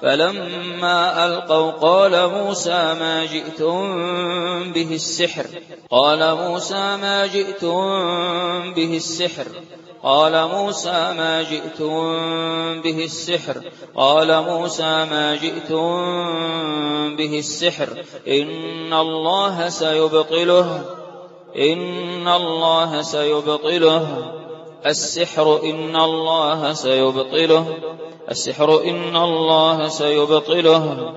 فلما ألقوا قال موسى ما جئتم به السحر. قال موسى ما جئتم به السحر. قال موسى ما جئتم به السحر. قال موسى ما جئتم به السحر. إن الله سيبطله. إن الله سيبطله. السحر إن الله سيبطله. السحر إن الله سيبطله.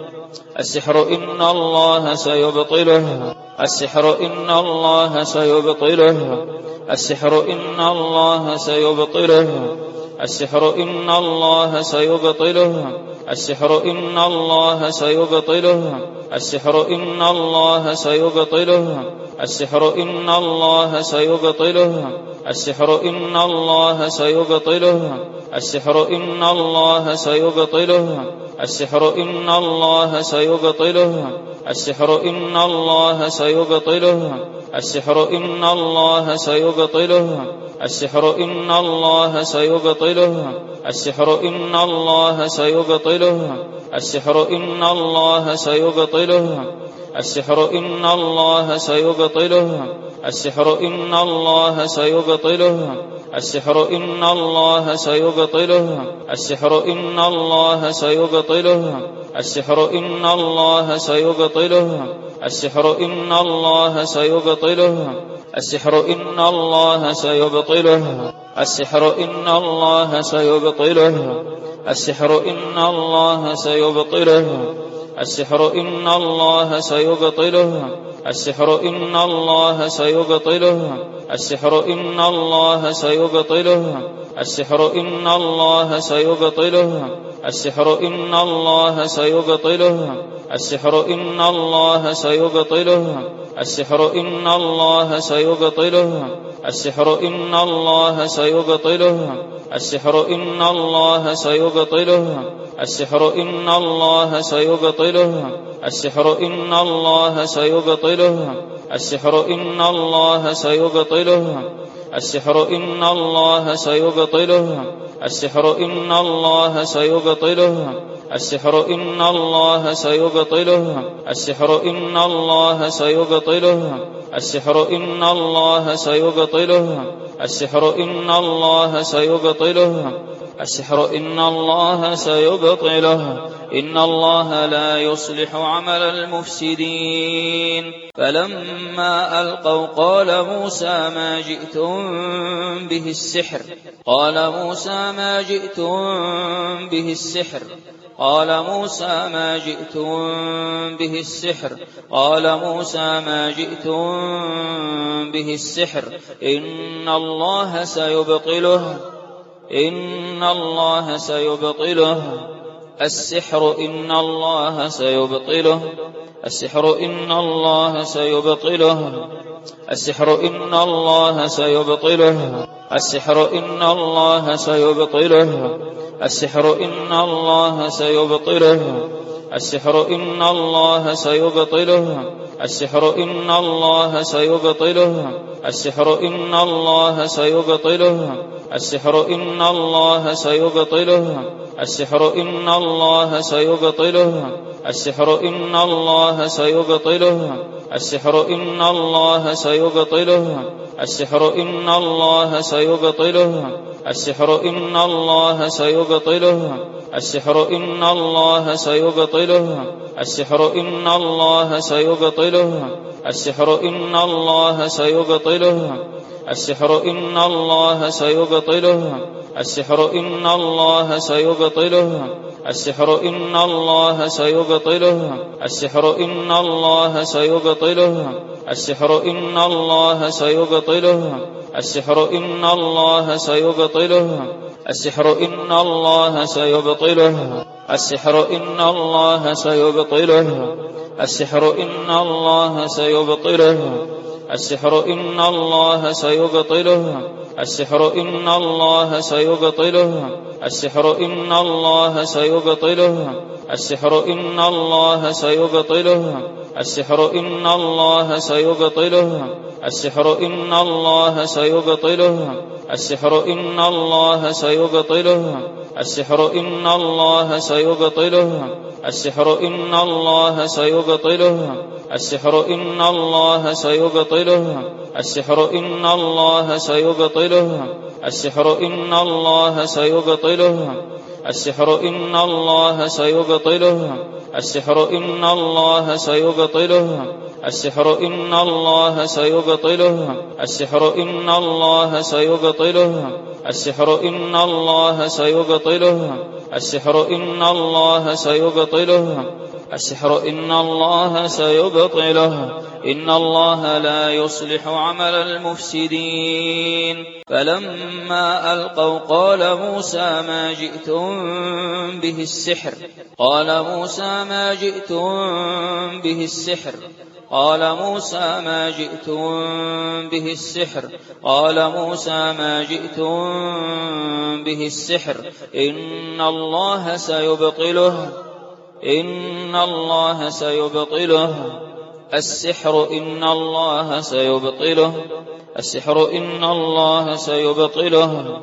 السحر إن الله سيبطله. السحر إن الله سيبطله. السحر إن الله سيبطله. السحر إن الله سيبطله. السحر إن الله سيبطله. السحر إن الله سيبطله. السحر إن الله سيبطله. السحر إن الله سيبطله. السحر إن الله سيبطله. السحر إن الله سيبطله. السحر إن الله سيبطله. السحر إن الله سيبطله. السحر إن الله سيبطله. السحر إن الله سيبطله. السحر إن الله سيبطله. السحر إن الله سيبطله. السحر إن الله سيبطله. السحر إن الله سيبطله. السحر إن الله سيبطله. السحر إن الله سيبطله. السحر إن الله سيبطله. السحر إن الله سيبطله. السحر إن الله سيبطله. السحر إن الله سيبطله. السحر إن الله سيبطله. السحر إن الله سيبطله. السحر إن الله سيبطله. السحر إن الله سيبطله. السحر إن الله سيبطله. السحر إن الله سيبطله. السحر إن الله سيبطله. السحر إن الله سيبطله. السحر إن الله سيبطله. السحر إن الله سيبطله. السحر إن الله سيبطله. السحر إن الله سيبطله. السحر إن الله سيبطله. السحر إن الله سيبطله. السحر إن الله سيبطله. السحر إن الله سيبطله. السحر إن الله سيبطله. السحر إن الله سيبطله. السحر إن الله سيبطله إن الله لا يصلح عمل المفسدين. فلما ألقوا قال موسى ما جئتم به السحر؟ قال موسى ما جئتم به السحر. قال موسى ما جئتم به السحر. قال موسى ما جئتم به السحر. إن الله سيبطله. إن الله سيبطله. السحر إن الله سيبطله. السحر إن الله سيبطله. السحر إن الله سيبطله. السحر إن الله سيبطله. السحر إن الله سيبطله. السحر إن الله سيبطله. السحر إن الله سيبطله. السحر إن الله سيبطله. السحر إن الله سيبطله. السحر إن الله سيبطله. السحر إن الله سيبطله. السحر إن الله سيبطله. السحر إن الله سيبطله. السحر إن الله سيبطله. السحر إن الله سيبطله. السحر إن الله سيبطله. السحر إن الله سيبطله. السحر إن الله سيبطله. السحر إن الله سيبطله. السحر إن الله سيبطله. السحر إن الله سيبطله. السحر إن الله سيبطله. السحر إن الله سيبطله. السحر إن الله سيبطله. السحر إن الله سيبطله. السحر إن الله سيبطله. السحر إن الله سيبطله. السحر إن الله سيبطله. السحر إن الله سيبطله. السحر إن الله سيبطله. السحر إن الله سيبطله. السحر إن الله سيبطله. السحر إن الله سيبطله. السحر إن الله سيبطله. السحر إن الله سيبطله. السحر إن الله سيبطله. السحر إن الله سيبطله. السحر إن الله سيبطله. السحر إن الله سيبطله. السحر إن الله سيبطله. السحر إن الله سيبطله. السحر إن الله سيبطله. السحر إن الله سيبطله. السحر إن الله سيبطله. السحر إن الله سيبطله إن الله لا يصلح عمل المفسدين. فلما ألقوا قال موسى ما جئتم به السحر؟ قال موسى ما جئتم به السحر. قال موسى ما جئتم به السحر. قال موسى ما جئتم به السحر. إن الله سيبطله. إن الله سيبطله. السحر إن الله سيبطله. السحر إن الله سيبطله.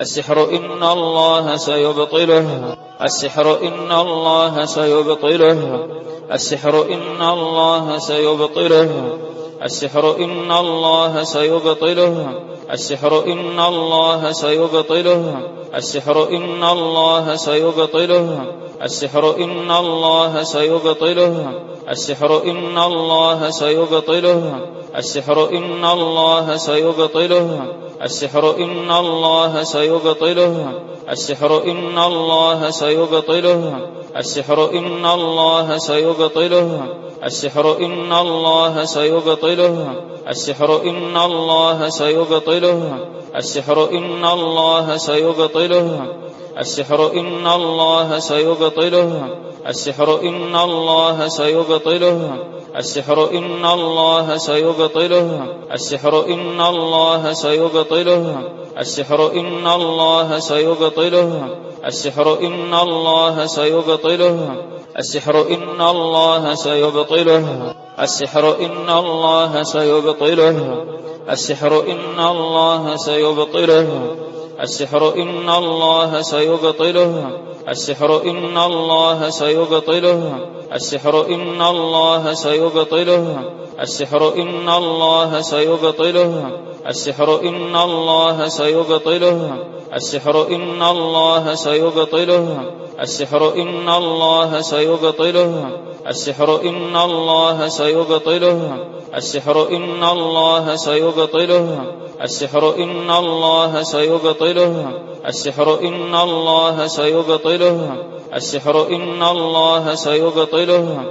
السحر إن الله سيبطله. السحر إن الله سيبطله. السحر إن الله سيبطله. السحر إن الله سيبطله. السحر إن الله سيبطله. السحر إن الله سيبطله. السحر إن الله سيبطله. السحر إن الله سيبطله. السحر إن الله سيبطله. السحر إن الله سيبطله. السحر إن الله سيبطله. السحر إن الله سيبطله. السحر إن الله سيبطله. السحر إن الله سيبطله. السحر إن الله سيبطله. السحر إن الله سيبطله. السحر إن الله سيبطله. السحر إن الله سيبطله. السحر إن الله سيبطله. السحر إن الله سيبطله. السحر إن الله سيبطله. السحر إن الله سيبطله. السحر إن الله سيبطله. السحر إن الله سيبطله. السحر إن الله سيبطله. السحر إن الله سيبطله. السحر إن الله سيبطله. السحر إن الله سيبطله. السحر إن الله سيبطله. السحر إن الله سيبطله. السحر إن الله سيبطله. السحر إن الله سيبطله. السحر إن الله سيبطله. السحر إن الله سيبطله. السحر إن الله سيبطله. السحر إن الله سيبطله.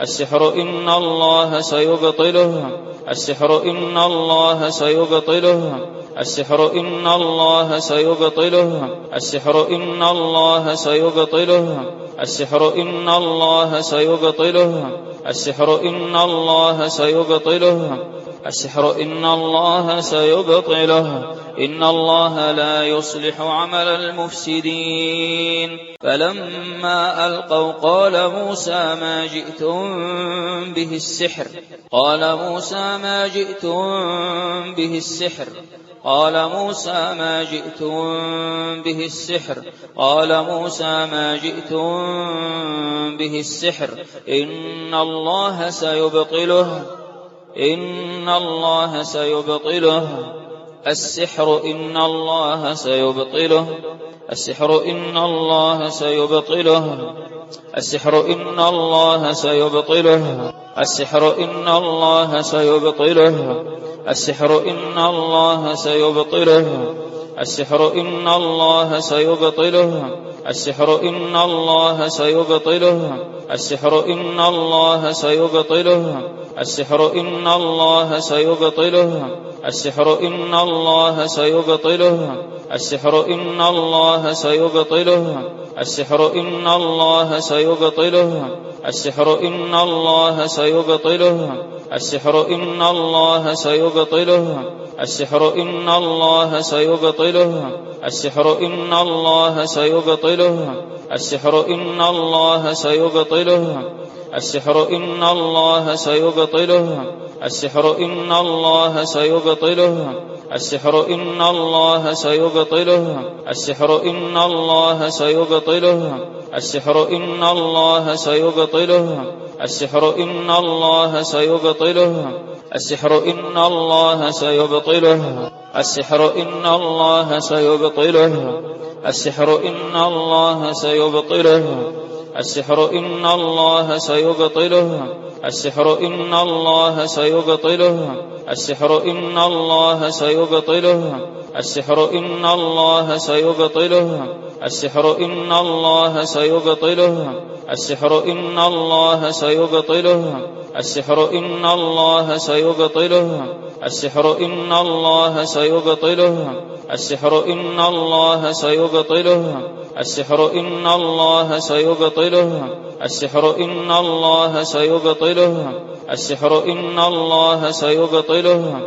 السحر إن الله سيبطله. السحر إن الله سيبطله. السحر إن الله سيبطله. السحر إن الله سيبطله. السحر إن الله سيبطله. السحر إن الله سيبطله. السحر إن الله سيبطله إن الله لا يصلح عمل المفسدين. فلما ألقوا قال موسى ما جئتم به السحر؟ قال موسى ما جئتم به السحر. قال موسى ما جئتم به السحر. قال موسى ما جئتم به السحر. إن الله سيبطله. إن الله سيبطله. السحر إن الله سيبطله. السحر إن الله سيبطله. السحر إن الله سيبطله. السحر إن الله سيبطله. السحر إن الله سيبطله. السحر إن الله سيبطله. السحر إن الله سيبطله. السحر إن الله سيبطله. السحر إن الله سيبطله. السحر إن الله سيبطله. السحر إن الله سيبطله. السحر إن الله سيبطله. السحر إن الله سيبطله. السحر إن الله سيبطله. السحر إن الله سيبطله. السحر إن الله سيبطله. السحر إن الله سيبطله. السحر إن الله سيبطله. السحر إن الله سيبطله. السحر إن الله سيبطله. السحر إن الله سيبطله. السحر إن الله سيبطله. السحر إن الله سيبطله. السحر إن الله سيبطله. السحر إن الله سيبطله. السحر إن الله سيبطله. السحر إن الله سيبطله. السحر إن الله سيبطله. السحر إن الله سيبطله. السحر إن الله سيبطله. السحر إن الله سيبطله. السحر إن الله سيبطله. السحر إن الله سيبطله. السحر إن الله سيبطله. السحر إن الله سيبطله. السحر إن الله سيبطله. السحر إن الله سيبطله. السحر إن الله سيبطله.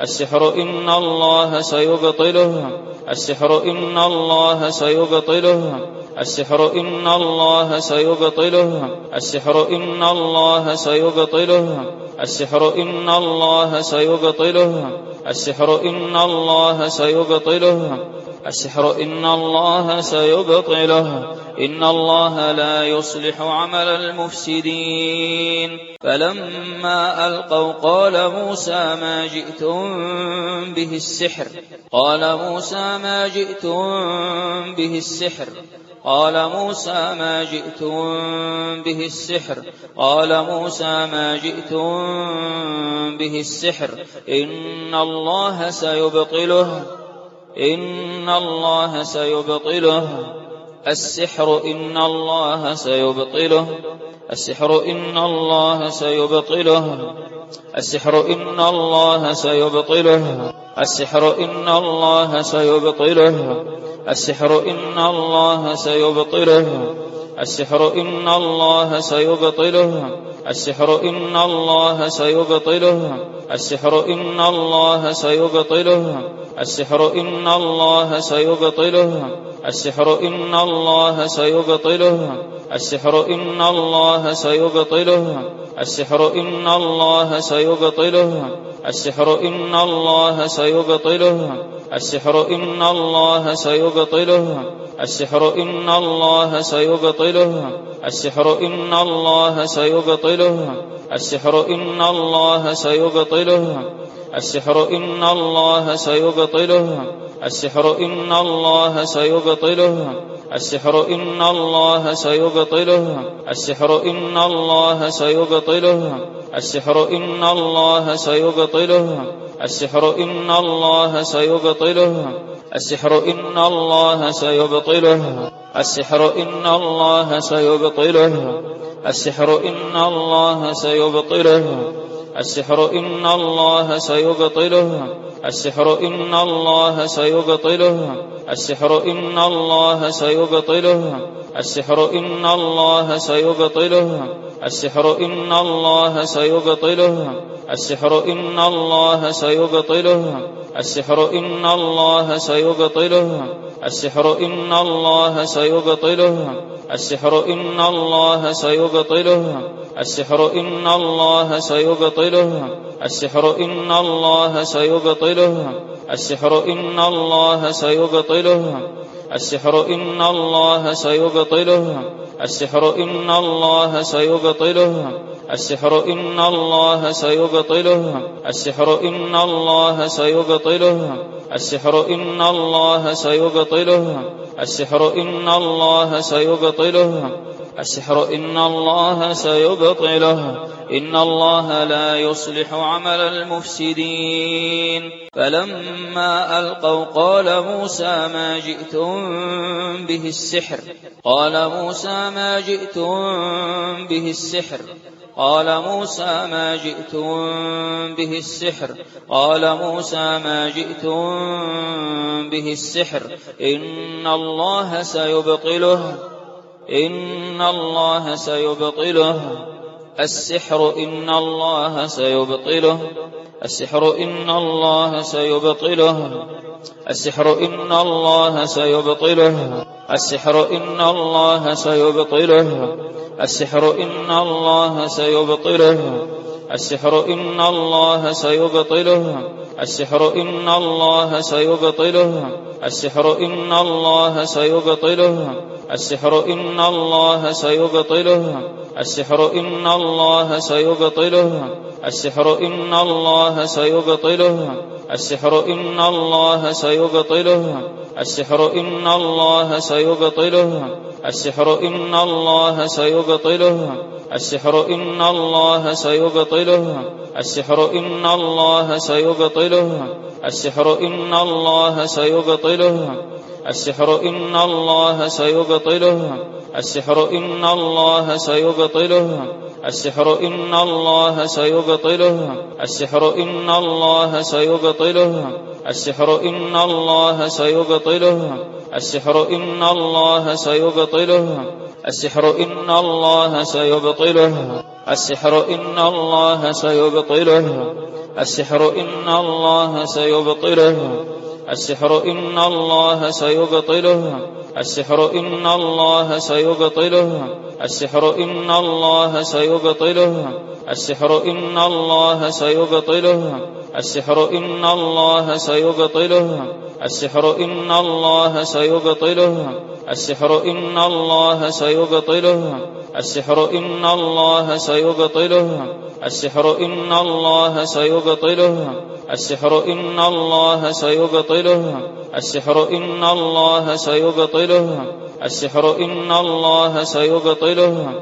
السحر إن الله سيبطله. السحر إن الله سيبطله. السحر إن الله سيبطله. السحر إن الله سيبطله. السحر إن الله سيبطله. السحر إن الله سيبطله. السحر إن الله سيبطله. إن الله لا يصلح عمل المفسدين. فلما ألقوا قال موسى ما جئتم به السحر. قال موسى ما جئتم به السحر. قال موسى ما جئتم به السحر. قال موسى ما جئتم به السحر. إن الله سيبطله. إن الله سيبطله. السحر إن الله سيبطله. السحر إن الله سيبطله. السحر إن الله سيبطله. السحر إن الله سيبطله. السحر إن الله سيبطله. السحر إن الله سيبطله. السحر إن الله سيبطله. السحر إن الله سيبطله. السحر إن الله سيبطله. السحر إن الله سيبطله. السحر إن الله سيبطله. السحر إن الله سيبطله. السحر إن الله سيبطله. السحر إن الله سيبطله. السحر إن الله سيبطله. السحر إن الله سيبطله. السحر إن الله سيبطله. السحر إن الله سيبطله. السحر إن الله سيبطله. السحر إن الله سيبطله. السحر إن الله سيبطله. السحر إن الله سيبطله. السحر إن الله سيبطله. السحر إن الله سيبطله. السحر إن الله سيبطله. السحر إن الله سيبطله. السحر إن الله سيبطله. السحر إن الله سيبطله. السحر إن الله سيبطله. السحر إن الله سيبطله. السحر إن الله سيبطله. السحر إن الله سيبطله. السحر إن الله سيبطله. السحر إن الله سيبطله. السحر إن الله سيبطله. السحر إن الله سيبطله. السحر إن الله سيبطله. السحر إن الله سيبطله. السحر إن الله سيبطله. السحر إن الله سيبطله. السحر إن الله سيبطله. السحر إن الله سيبطله. السحر إن الله سيبطله. السحر إن الله سيبطله. السحر إن الله سيبطله إن الله لا يصلح عمل المفسدين. فلما ألقوا قال موسى ما جئتم به السحر؟ قال موسى ما جئتم به السحر. قال موسى ما جئتم به السحر. قال موسى ما جئتم به السحر. إن الله سيبطله. إن الله سيبطله. السحر إن الله سيبطله. السحر إن الله سيبطله. السحر إن الله سيبطله. السحر إن الله سيبطله. السحر إن الله سيبطله. السحر إن الله سيبطله. السحر إن الله سيبطله. السحر إن الله سيبطله. السحر إن الله سيبطله. السحر إن الله سيبطله. السحر إن الله سيبطله. السحر إن الله سيبطله. السحر إن الله سيبطله. السحر إن الله سيبطله. السحر إن الله سيبطله. السحر إن الله سيبطله. السحر إن الله سيبطله. السحر إن الله سيبطله. السحر إن الله سيبطله. السحر إن الله سيبطله. السحر إن الله سيبطله. السحر إن الله سيبطله. السحر إن الله سيبطله. السحر إن الله سيبطله. السحر إن الله سيبطله. السحر إن الله سيبطله. السحر إن الله سيبطله. السحر إن الله سيبطله. السحر إن الله سيبطله. السحر إن الله سيبطله. السحر إن الله سيبطله. السحر إن الله سيبطله. السحر إن الله سيبطله. السحر إن الله سيبطله. السحر إن الله سيبطله. السحر إن الله سيبطله. السحر إن الله سيبطله. السحر إن الله سيبطله.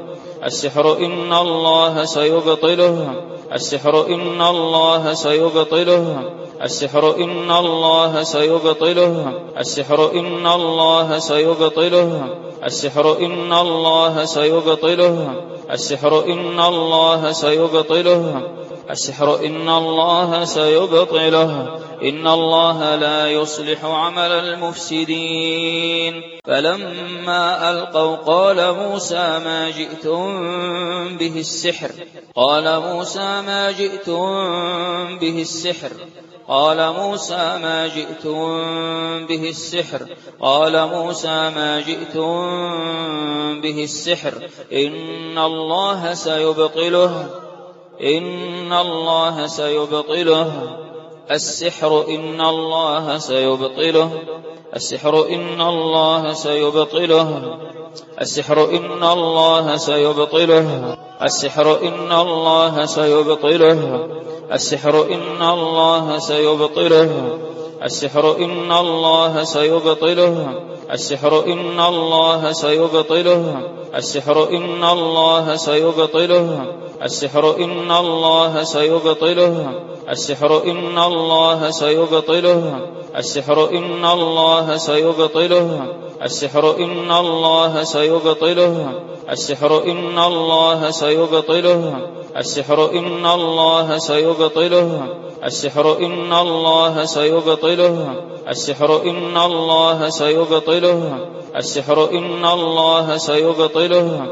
السحر إن الله سيبطله. السحر إن الله سيبطله. السحر إن الله سيبطله. السحر إن الله سيبطله. السحر إن الله سيبطله. السحر إن الله سيبطله. السحر إن الله سيبطله إن الله لا يصلح عمل المفسدين. فلما ألقوا قال موسى ما جئتم به السحر؟ قال موسى ما جئتم به السحر. قال موسى ما جئتم به السحر. قال موسى ما جئتم به السحر. إن الله سيبطله. إن الله سيبطله. السحر إن الله سيبطله. السحر إن الله سيبطله. السحر إن الله سيبطله. السحر إن الله سيبطله. السحر إن الله سيبطله. السحر إن الله سيبطله. السحر إن الله سيبطله. السحر إن الله سيبطله. السحر إن الله سيبطله. السحر إن الله سيبطله. السحر إن الله سيبطله. السحر إن الله سيبطله. السحر إن الله سيبطله. السحر إن الله سيبطله. السحر إن الله سيبطله. السحر إن الله سيبطله. السحر إن الله سيبطله.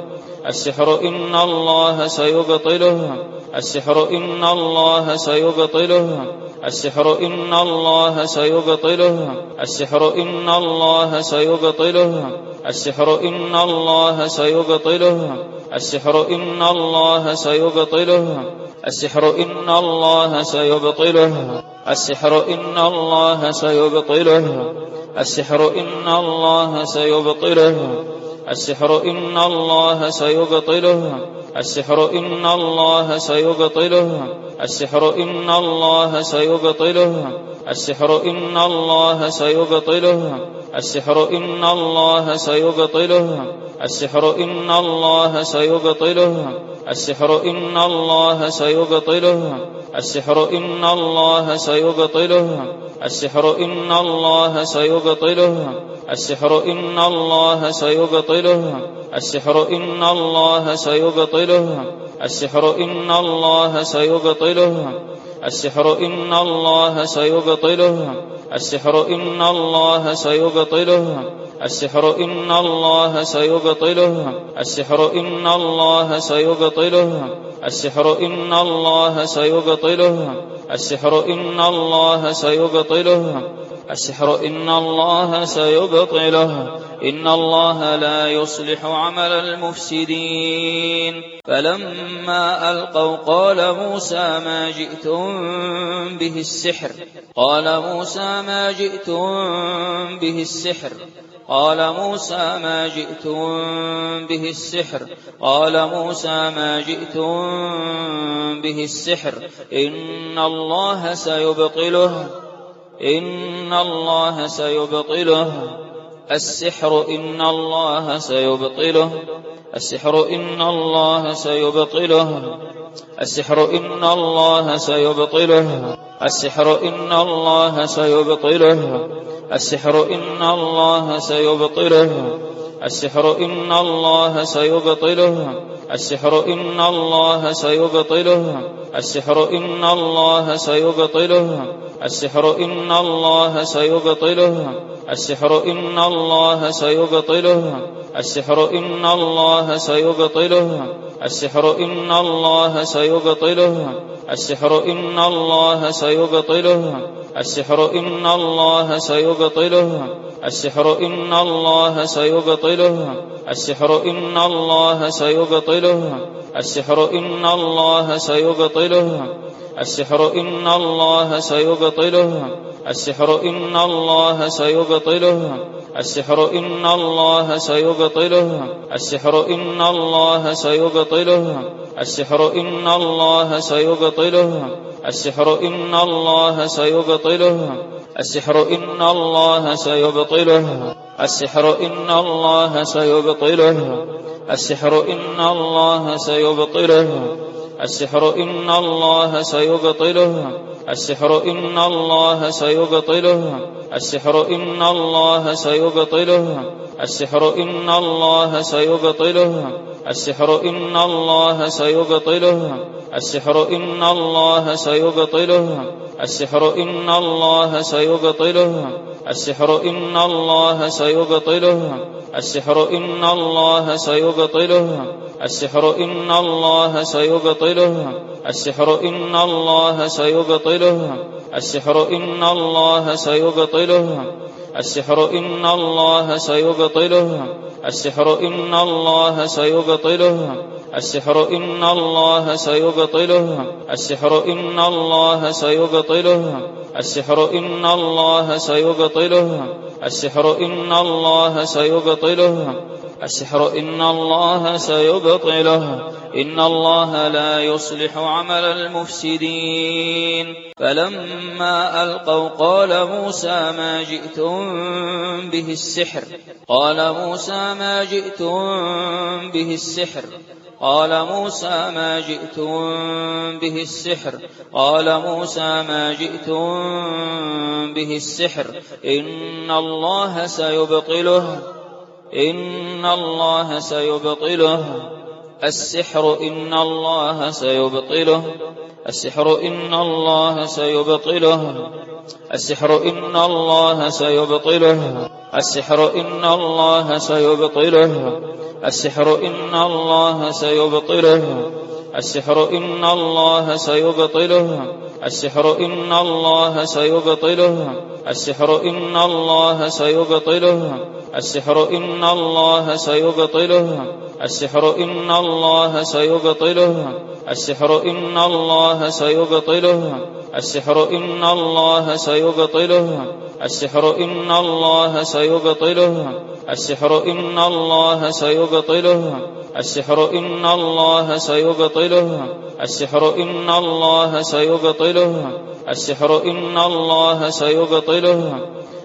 السحر إن الله سيبطله. السحر إن الله سيبطله. السحر إن الله سيبطله. السحر إن الله سيبطله. السحر إن الله سيبطله. السحر إن الله سيبطله. السحر إن الله سيبطله. السحر إن الله سيبطله. السحر إن الله سيبطله. السحر إن الله سيبطله. السحر إن الله سيبطله. السحر إن الله سيبطله. السحر إن الله سيبطله. السحر إن الله سيبطله. السحر إن الله سيبطله. السحر إن الله سيبطله. السحر إن الله سيبطله. السحر إن الله سيبطله. السحر إن الله سيبطله. السحر إن الله سيبطله. السحر إن الله سيبطله. السحر إن الله سيبطله. السحر إن الله سيبطله. السحر إن الله سيبطله. السحر إن الله سيبطله. السحر إن الله سيبطله. السحر إن الله سيبطله. السحر إن الله سيبطله. إن الله لا يصلح عمل المفسدين. فلما ألقوا قال موسى ما جئتم به السحر. قال موسى ما جئتم به السحر. قال موسى ما جئتم به السحر. قال موسى ما جئتم به السحر. إن الله سيبطله. إن الله سيبطله. السحر إن الله سيبطله. السحر إن الله سيبطله. السحر إن الله سيبطله. السحر إن الله سيبطله. السحر إن الله سيبطله. السحر إن الله سيبطله. السحر إن الله سيبطله. السحر إن الله سيبطله. السحر إن الله سيبطله. السحر إن الله سيبطله. السحر إن الله سيبطله. السحر إن الله سيبطله. السحر إن الله سيبطله. السحر إن الله سيبطله. السحر إن الله سيبطله. السحر إن الله سيبطله. السحر إن الله سيبطله. السحر إن الله سيبطله. السحر إن الله سيبطله. السحر إن الله سيبطله. السحر إن الله سيبطله. السحر إن الله سيبطله. السحر إن الله سيبطله. السحر إن الله سيبطله. السحر إن الله سيبطله. السحر إن الله سيبطله. السحر إن الله سيبطله. السحر إن الله سيبطله. السحر إن الله سيبطله. السحر إن الله سيبطله. السحر إن الله سيبطله. السحر إن الله سيبطله. السحر إن الله سيبطله. السحر إن الله سيبطله. السحر إن الله سيبطله. السحر إن الله سيبطله. السحر إن الله سيبطله. السحر إن الله سيبطله. السحر إن الله سيبطله. السحر إن الله سيبطله. السحر إن الله سيبطله. السحر إن الله سيبطله. السحر إن الله سيبطله. السحر إن الله سيبطله. السحر إن الله سيبطله. إن الله لا يصلح عمل المفسدين. فلما ألقوا قال موسى ما جئتم به السحر. قال موسى ما جئتم به السحر. قال موسى ما جئتم به السحر. قال موسى ما جئتم به السحر. إن الله سيبطله. إن الله سيبطله. السحر إن الله سيبطله. السحر إن الله سيبطله. السحر إن الله سيبطله. السحر إن الله سيبطله. السحر إن الله سيبطله. السحر إن الله سيبطله. السحر إن الله سيبطله. السحر إن الله سيبطله. السحر إن الله سيبطله. السحر إن الله سيبطله. السحر إن الله سيبطله. السحر إن الله سيبطله. السحر إن الله سيبطله. السحر إن الله سيبطله. السحر إن الله سيبطله. السحر إن الله سيبطله. السحر إن الله سيبطله.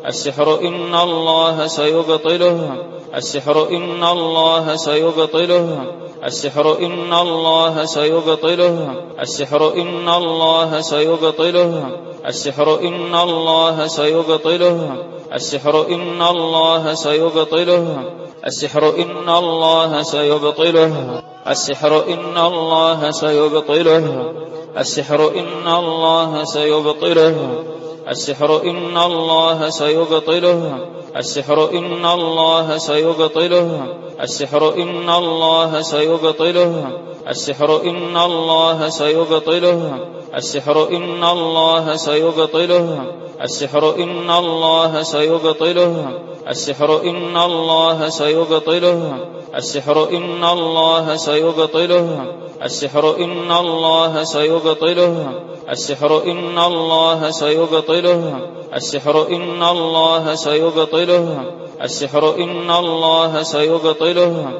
السحر إن الله سيبطله. السحر إن الله سيبطله. السحر إن الله سيبطله. السحر إن الله سيبطله. السحر إن الله سيبطله. السحر إن الله سيبطله. السحر إن الله سيبطله. السحر إن الله سيبطله. السحر إن الله سيبطله. السحر إن الله سيبطله. السحر إن الله سيبطله. السحر إن الله سيبطله. السحر إن الله سيبطله. السحر إن الله سيبطله. السحر إن الله سيبطله. السحر إن الله سيبطله. السحر إن الله سيبطله. السحر إن الله سيبطله. السحر إن الله سيبطله. السحر إن الله سيبطله. السحر إن الله سيبطله.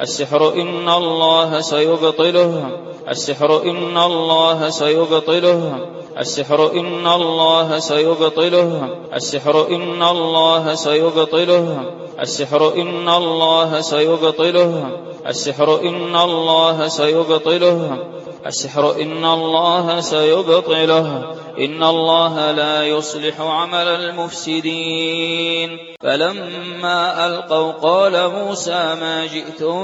السحر إن الله سيبطله. السحر إن الله سيبطله. السحر إن الله سيبطله. السحر إن الله سيبطله. السحر إن الله سيبطله. السحر إن الله سيبطله. السحر إن الله سيبطله. إن الله لا يصلح عمل المفسدين. فلما ألقوا قال موسى ما جئتم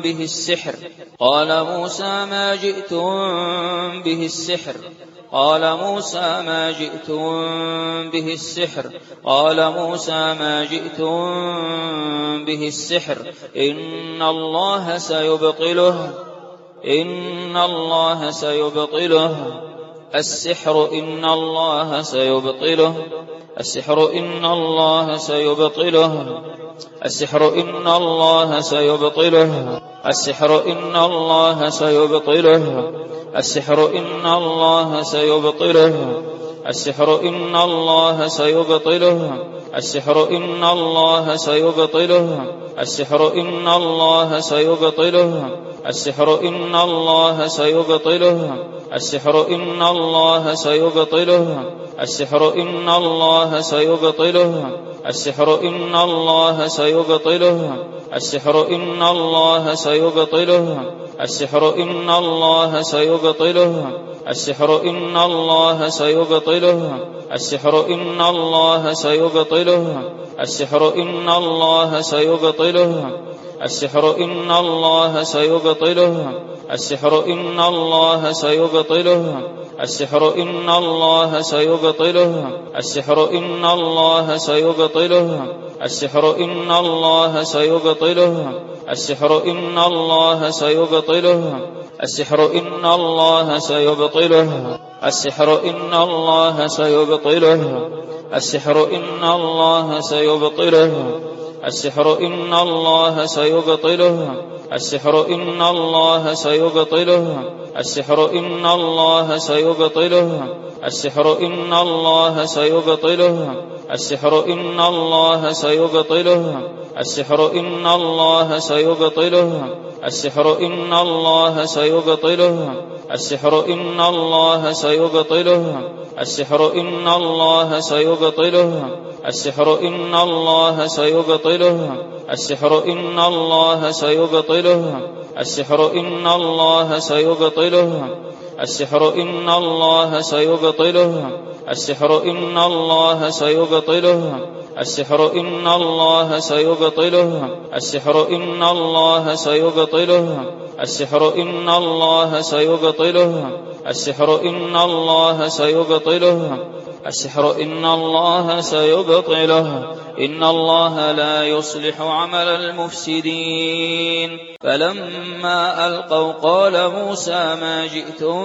به السحر. قال موسى ما جئتم به السحر. قال موسى ما جئتم به السحر. قال موسى ما جئتم به السحر. إن الله سيبطله. إن الله سيبطله. السحر إن الله سيبطله. السحر إن الله سيبطله. السحر إن الله سيبطله. السحر إن الله سيبطله. السحر إن الله سيبطله. السحر إن الله سيبطله. السحر إن الله سيبطله. السحر إن الله سيبطله. السحر إن الله سيبطله. السحر إن الله سيبطله. السحر إن الله سيبطله. السحر إن الله سيبطله. السحر إن الله سيبطله. السحر إن الله سيبطله. السحر إن الله سيبطله. السحر إن الله سيبطله. السحر إن الله سيبطله. السحر إن الله سيبطله. السحر إن الله سيبطله. السحر إن الله سيبطله. السحر إن الله سيبطله. السحر إن الله سيبطله. السحر إن الله سيبطله. السحر إن الله سيبطله. السحر إن الله سيبطله. السحر إن الله سيبطله. السحر إن الله سيبطله. السحر إن الله سيبطله. السحر إن الله سيبطله. السحر إن الله سيبطله. السحر إن الله سيبطله. السحر إن الله سيبطله. السحر إن الله سيبطله. السحر إن الله سيبطله. السحر إن الله سيبطله. السحر إن الله سيبطله. السحر إن الله سيبطله. السحر إن الله سيبطله. السحر إن الله سيبطله. السحر إن الله سيبطله. السحر إن الله سيبطله. السحر إن الله سيبطله. السحر إن الله سيبطله. السحر إن الله سيبطله. السحر إن الله سيبطله. إن الله لا يصلح عمل المفسدين. فلما ألقوا قال موسى ما جئتم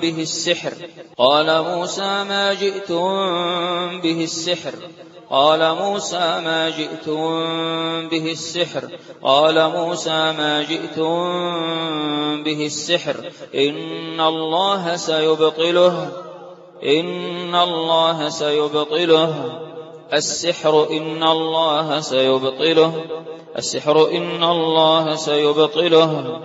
به السحر. قال موسى ما جئتم به السحر. قال موسى ما جئتم به السحر. قال موسى ما جئتم به السحر. إن الله سيبطله. إن الله سيبطله. السحر إن الله سيبطله. السحر إن الله سيبطله.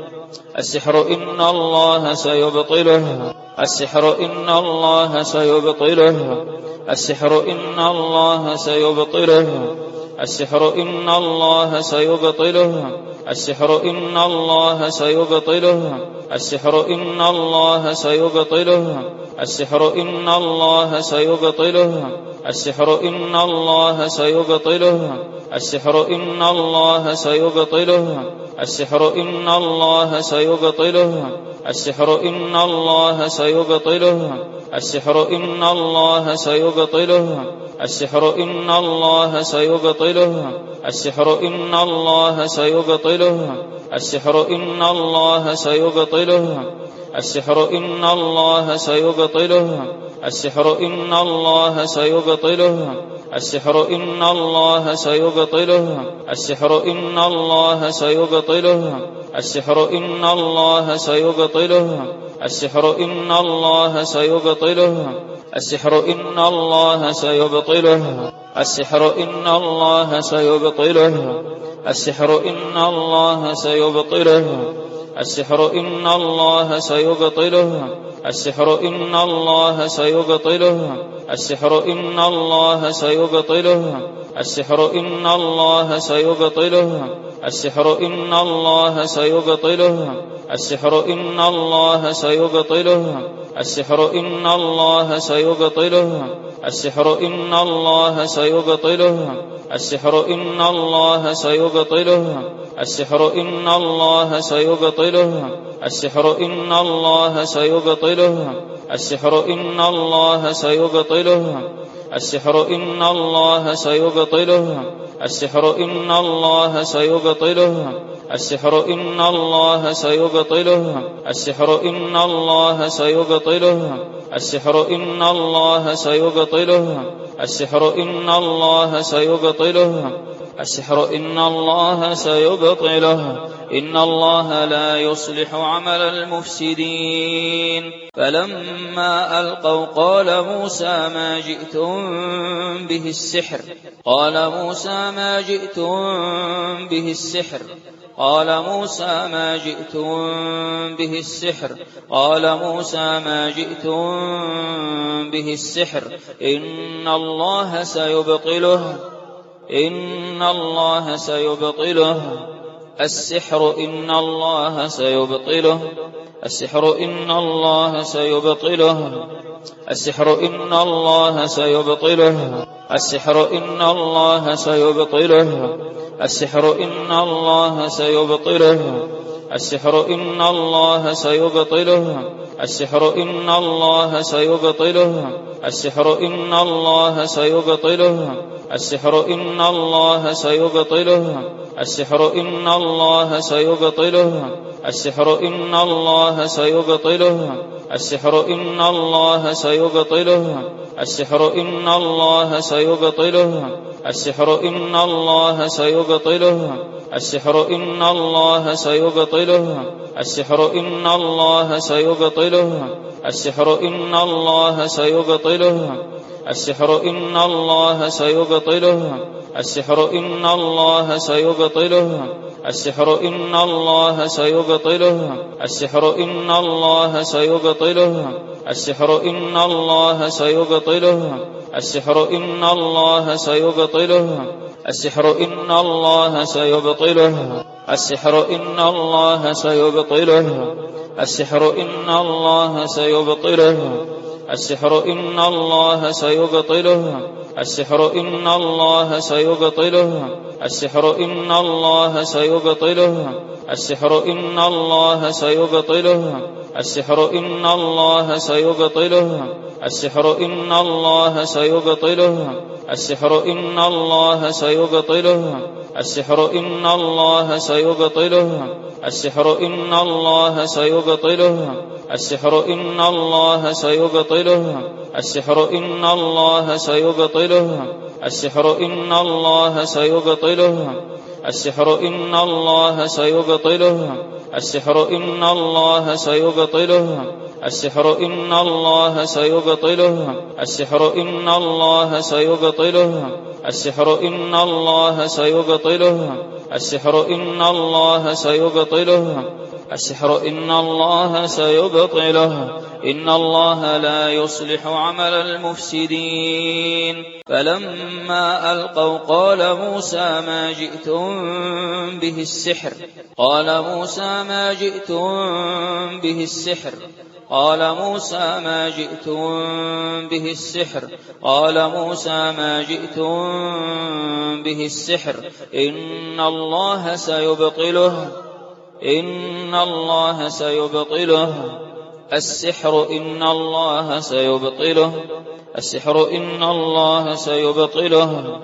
السحر إن الله سيبطله. السحر إن الله سيبطله. السحر إن الله سيبطله. السحر إن الله سيبطله. السحر إن الله سيبطله. السحر إن الله سيبطله. السحر إن الله سيبطله. السحر إن الله سيبطله. السحر إن الله سيبطله. السحر إن الله سيبطله. السحر إن الله سيبطله. السحر إن الله سيبطله. السحر إن الله سيبطله. السحر إن الله سيبطله. السحر إن الله سيبطله. السحر إن الله سيبطله. السحر إن الله سيبطله. السحر إن الله سيبطله. السحر إن الله سيبطله. السحر إن الله سيبطله. السحر إن الله سيبطله. السحر إن الله سيبطله. السحر إن الله سيبطله. السحر إن الله سيبطله. السحر إن الله سيبطله. السحر إن الله سيبطله. السحر إن الله سيبطله. السحر إن الله سيبطله. السحر إن الله سيبطله. السحر إن الله سيبطله. السحر إن الله سيبطله. السحر إن الله سيبطله. السحر إن الله سيبطله. السحر إن الله سيبطله. السحر إن الله سيبطله. السحر إن الله سيبطله. السحر إن الله سيبطله. السحر إن الله سيبطله. السحر إن الله سيبطله. السحر إن الله سيبطله. السحر إن الله سيبطله. السحر إن الله سيبطله. السحر إن الله سيبطله. إن الله لا يصلح عمل المفسدين. فلما ألقوا قال موسى ما جئتم به السحر. قال موسى ما جئتم به السحر. قال موسى ما جئتم به السحر. قال موسى ما جئتم به السحر. إن الله سيبطله. إن الله سيبطله. السحر إن الله سيبطله. السحر إن الله سيبطله. السحر إن الله سيبطله. السحر إن الله سيبطله. السحر إن الله سيبطله. السحر إن الله سيبطله. السحر إن الله سيبطله. السحر إن الله سيبطله. السحر إن الله سيبطله. السحر إن الله سيبطله. السحر إن الله سيبطله. السحر إن الله سيبطله. السحر إن الله سيبطله. السحر إن الله سيبطله. السحر إن الله سيبطله. السحر إن الله سيبطله. السحر إن الله سيبطله. السحر إن الله سيبطله. السحر إن الله سيبطله. السحر إن الله سيبطله. السحر إن الله سيبطله. السحر إن الله سيبطله. السحر إن الله سيبطله. السحر إن الله سيبطله. السحر إن الله سيبطله. السحر إن الله سيبطله. السحر إن الله سيبطله. السحر إن الله سيبطله. السحر إن الله سيبطله. السحر إن الله سيبطله. السحر إن الله سيبطله. السحر إن الله سيبطله. السحر إن الله سيبطله. السحر إن الله سيبطله. السحر إن الله سيبطله. السحر إن الله سيبطله. السحر إن الله سيبطله. السحر إن الله سيبطله. السحر إن الله سيبطله. السحر إن الله سيبطله. السحر إن الله سيبطله. السحر إن الله سيبطله. السحر إن الله سيبطله. السحر إن الله سيبطله. السحر إن الله سيبطله. إن الله لا يصلح عمل المفسدين. فلما ألقوا قال موسى ما جئتم به السحر. قال موسى ما جئتم به السحر. قال موسى ما جئتم به السحر. قال موسى ما جئتم به السحر. إن الله سيبطله. إن الله سيبطله. السحر إن الله سيبطله. السحر إن الله سيبطله.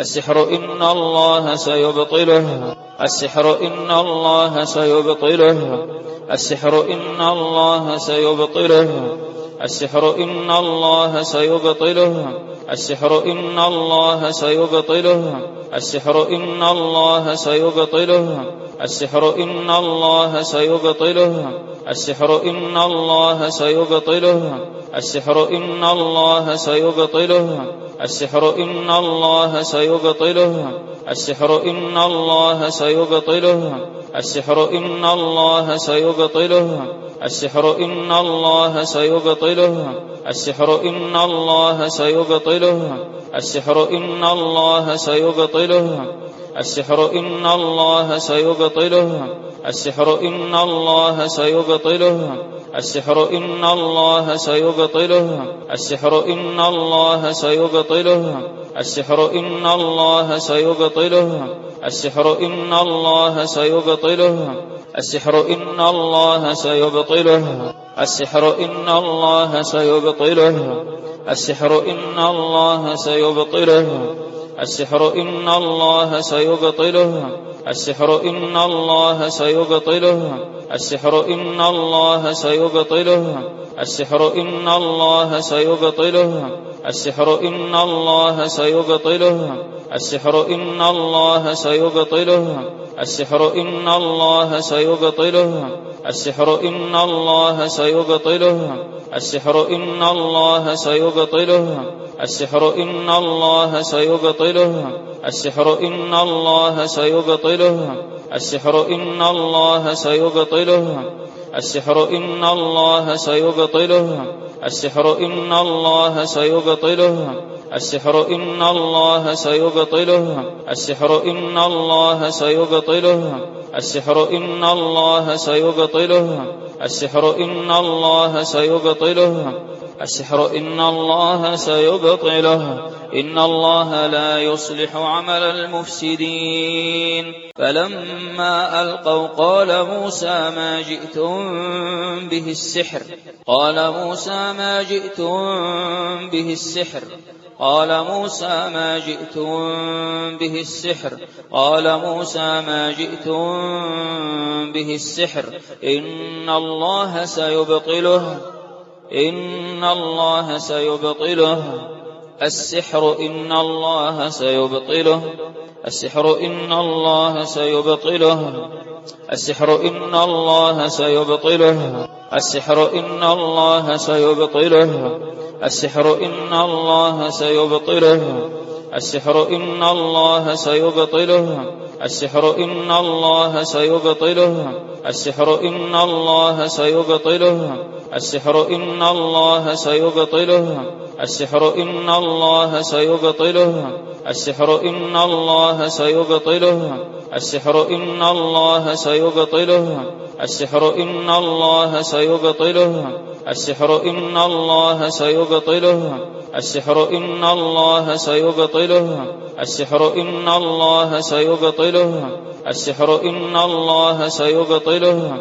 السحر إن الله سيبطله. السحر إن الله سيبطله. السحر إن الله سيبطله. السحر إن الله سيبطله. السحر إن الله سيبطله. السحر إن الله سيبطله. السحر إن الله سيبطله. السحر إن الله سيبطله. السحر إن الله سيبطله. السحر إن الله سيبطله. السحر إن الله سيبطله. السحر إن الله سيبطله. السحر إن الله سيبطله. السحر إن الله سيبطله. السحر إن الله سيبطله. السحر إن الله سيبطله. السحر إن الله سيبطله. السحر إن الله سيبطله. السحر إن الله سيبطله. السحر إن الله سيبطله. السحر إن الله سيبطله. السحر إن الله سيبطله. السحر إن الله سيبطله. السحر إن الله سيبطله. السحر إن الله سيبطله. السحر إن الله سيبطله. السحر إن الله سيبطله. السحر إن الله سيبطله. السحر إن الله سيبطله. السحر إن الله سيبطله. السحر إن الله سيبطله. السحر إن الله سيبطله. السحر إن الله سيبطله. السحر إن الله سيبطله. السحر إن الله سيبطله. السحر إن الله سيبطله. السحر إن الله سيبطله. السحر إن الله سيبطله. السحر إن الله سيبطله. السحر إن الله سيبطله. السحر إن الله سيبطله. السحر إن الله سيبطله. السحر إن الله سيبطله. إن الله لا يصلح عمل المفسدين. فلما ألقوا قال موسى ما جئتم به السحر. قال موسى ما جئتم به السحر. قال موسى ما جئتم به السحر. قال موسى ما جئتم به السحر. إن الله سيبطله. إن الله سيبطله. السحر إن الله سيبطله. السحر إن الله سيبطله. السحر إن الله سيبطله. السحر إن الله سيبطله. السحر إن الله سيبطله. السحر إن الله سيبطله. السحر إن الله سيبطله. السحر إن الله سيبطله. السحر إن الله سيبطله. السحر إن الله سيبطله. السحر إن الله سيبطله. السحر إن الله سيبطله. السحر إن الله سيبطله. السحر إن الله سيبطله. السحر إن الله سيبطله. السحر إن الله سيبطله. السحر إن الله سيبطله.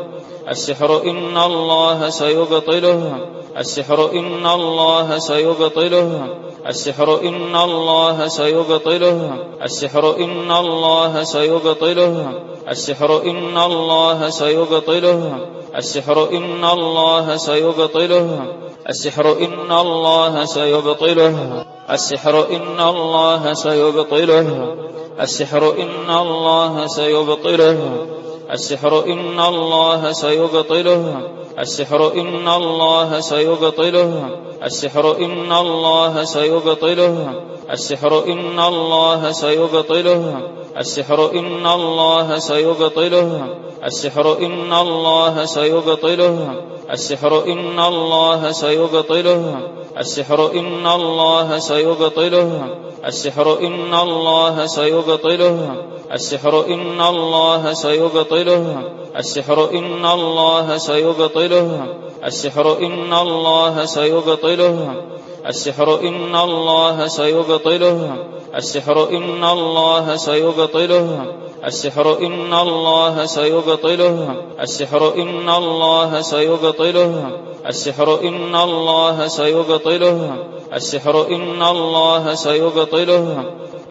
السحر إن الله سيبطله. السحر إن الله سيبطله. السحر إن الله سيبطله. السحر إن الله سيبطله. السحر إن الله سيبطله. السحر إن الله سيبطله. السحر إن الله سيبطله. السحر إن الله سيبطله. السحر إن الله سيبطله. السحر إن الله سيبطله. السحر إن الله سيبطله. السحر إن الله سيبطله. السحر إن الله سيبطله. السحر إن الله سيبطله. السحر إن الله سيبطله. السحر إن الله سيبطله. السحر إن الله سيبطله. السحر إن الله سيبطله. السحر إن الله سيبطله. السحر إن الله سيبطله. السحر إن الله سيبطله. السحر إن الله سيبطله. السحر إن الله سيبطله. السحر إن الله سيبطله. السحر إن الله سيبطله. السحر إن الله سيبطله. السحر إن الله سيبطله.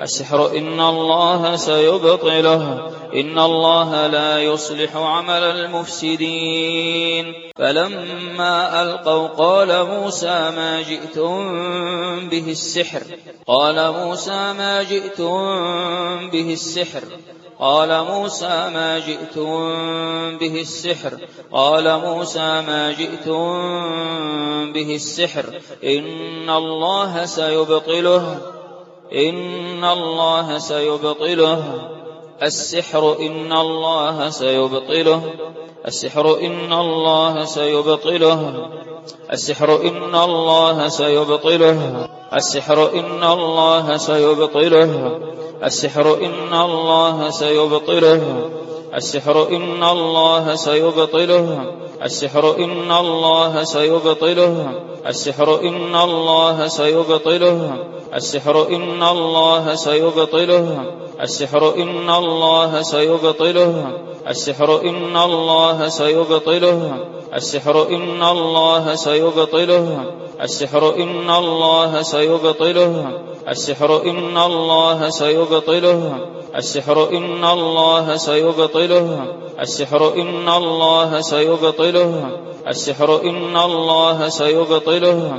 السحر إن الله سيبطله إن الله لا يصلح عمل المفسدين. فلما ألقوا قال موسى ما جئتم به السحر؟ قال موسى ما جئتم به السحر. قال موسى ما جئتم به السحر. قال موسى ما جئتم به السحر. إن الله سيبطله. إن الله سيبطله. السحر إن الله سيبطله. السحر إن الله سيبطله. السحر إن الله سيبطله. السحر إن الله سيبطله. السحر إن الله سيبطله. السحر إن الله سيبطله. السحر إن الله سيبطله. السحر إن الله سيبطله. السحر إن الله سيبطله. السحر إن الله سيبطله. السحر إن الله سيبطله. السحر إن الله سيبطله. السحر إن الله سيبطله. السحر إن الله سيبطله. السحر إن الله سيبطله. السحر إن الله سيبطله. السحر إن الله سيبطله.